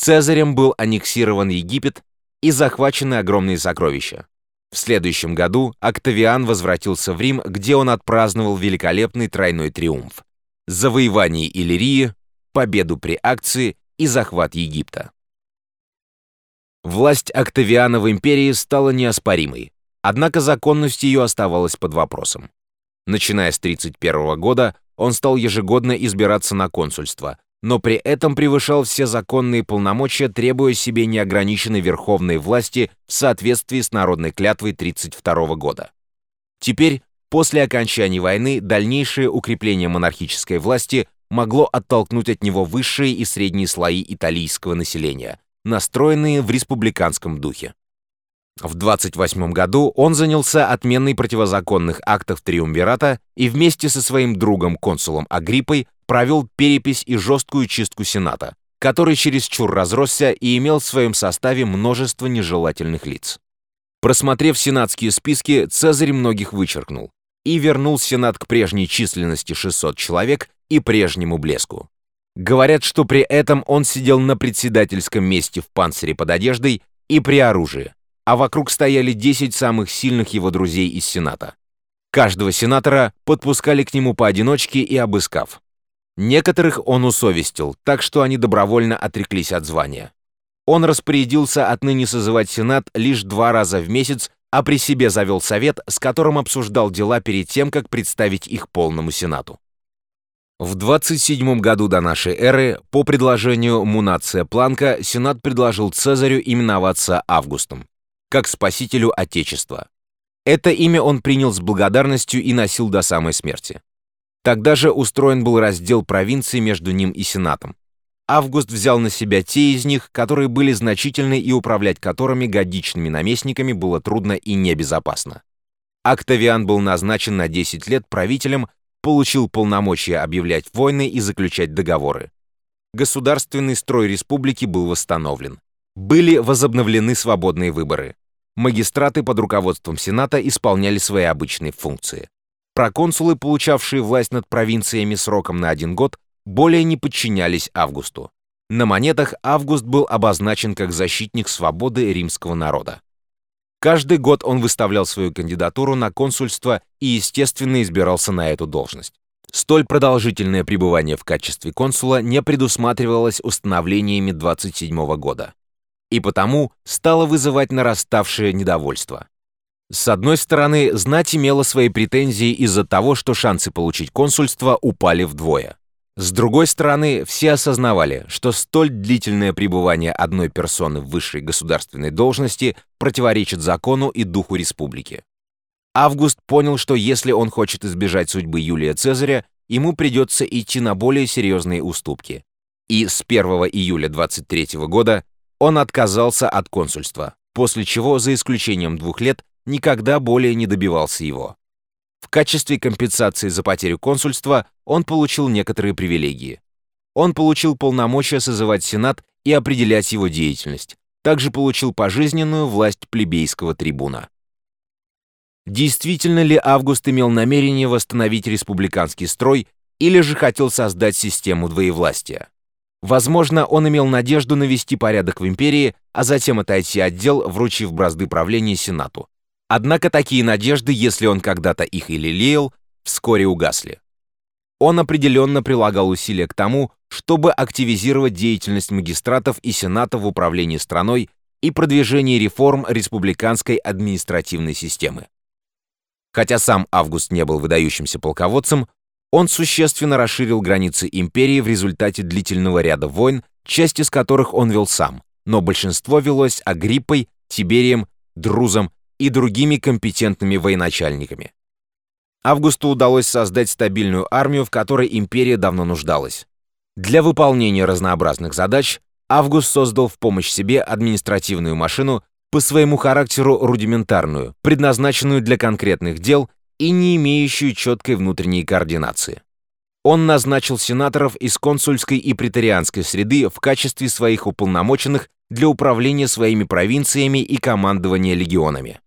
Цезарем был аннексирован Египет и захвачены огромные сокровища. В следующем году Октавиан возвратился в Рим, где он отпраздновал великолепный тройной триумф. Завоевание Иллирии, победу при акции и захват Египта. Власть Октавиана в империи стала неоспоримой, однако законность ее оставалась под вопросом. Начиная с 31 года он стал ежегодно избираться на консульство, но при этом превышал все законные полномочия, требуя себе неограниченной верховной власти в соответствии с народной клятвой 32 года. Теперь, после окончания войны, дальнейшее укрепление монархической власти могло оттолкнуть от него высшие и средние слои италийского населения, настроенные в республиканском духе. В 28 году он занялся отменой противозаконных актов Триумвирата и вместе со своим другом-консулом Агриппой провел перепись и жесткую чистку Сената, который чересчур разросся и имел в своем составе множество нежелательных лиц. Просмотрев сенатские списки, Цезарь многих вычеркнул и вернул Сенат к прежней численности 600 человек и прежнему блеску. Говорят, что при этом он сидел на председательском месте в панцире под одеждой и при оружии, а вокруг стояли 10 самых сильных его друзей из Сената. Каждого сенатора подпускали к нему поодиночке и обыскав. Некоторых он усовестил, так что они добровольно отреклись от звания. Он распорядился отныне созывать Сенат лишь два раза в месяц, а при себе завел совет, с которым обсуждал дела перед тем, как представить их полному Сенату. В 27 году до нашей эры, по предложению Мунация Планка, Сенат предложил Цезарю именоваться Августом как спасителю Отечества. Это имя он принял с благодарностью и носил до самой смерти. Тогда же устроен был раздел провинций между ним и Сенатом. Август взял на себя те из них, которые были значительны и управлять которыми годичными наместниками было трудно и небезопасно. Октавиан был назначен на 10 лет правителем, получил полномочия объявлять войны и заключать договоры. Государственный строй республики был восстановлен. Были возобновлены свободные выборы магистраты под руководством Сената исполняли свои обычные функции. Проконсулы, получавшие власть над провинциями сроком на один год, более не подчинялись Августу. На монетах Август был обозначен как защитник свободы римского народа. Каждый год он выставлял свою кандидатуру на консульство и, естественно, избирался на эту должность. Столь продолжительное пребывание в качестве консула не предусматривалось установлениями 27 года и потому стало вызывать нараставшее недовольство. С одной стороны, знать имела свои претензии из-за того, что шансы получить консульство упали вдвое. С другой стороны, все осознавали, что столь длительное пребывание одной персоны в высшей государственной должности противоречит закону и духу республики. Август понял, что если он хочет избежать судьбы Юлия Цезаря, ему придется идти на более серьезные уступки. И с 1 июля 23 года он отказался от консульства, после чего, за исключением двух лет, никогда более не добивался его. В качестве компенсации за потерю консульства он получил некоторые привилегии. Он получил полномочия созывать Сенат и определять его деятельность. Также получил пожизненную власть плебейского трибуна. Действительно ли Август имел намерение восстановить республиканский строй или же хотел создать систему двоевластия? Возможно, он имел надежду навести порядок в империи, а затем отойти от дел, вручив бразды правления Сенату. Однако такие надежды, если он когда-то их и лелеял, вскоре угасли. Он определенно прилагал усилия к тому, чтобы активизировать деятельность магистратов и Сената в управлении страной и продвижении реформ республиканской административной системы. Хотя сам Август не был выдающимся полководцем, он существенно расширил границы империи в результате длительного ряда войн, часть из которых он вел сам, но большинство велось Агриппой, Тиберием, Друзом и другими компетентными военачальниками. Августу удалось создать стабильную армию, в которой империя давно нуждалась. Для выполнения разнообразных задач Август создал в помощь себе административную машину, по своему характеру рудиментарную, предназначенную для конкретных дел и не имеющую четкой внутренней координации. Он назначил сенаторов из консульской и претарианской среды в качестве своих уполномоченных для управления своими провинциями и командования легионами.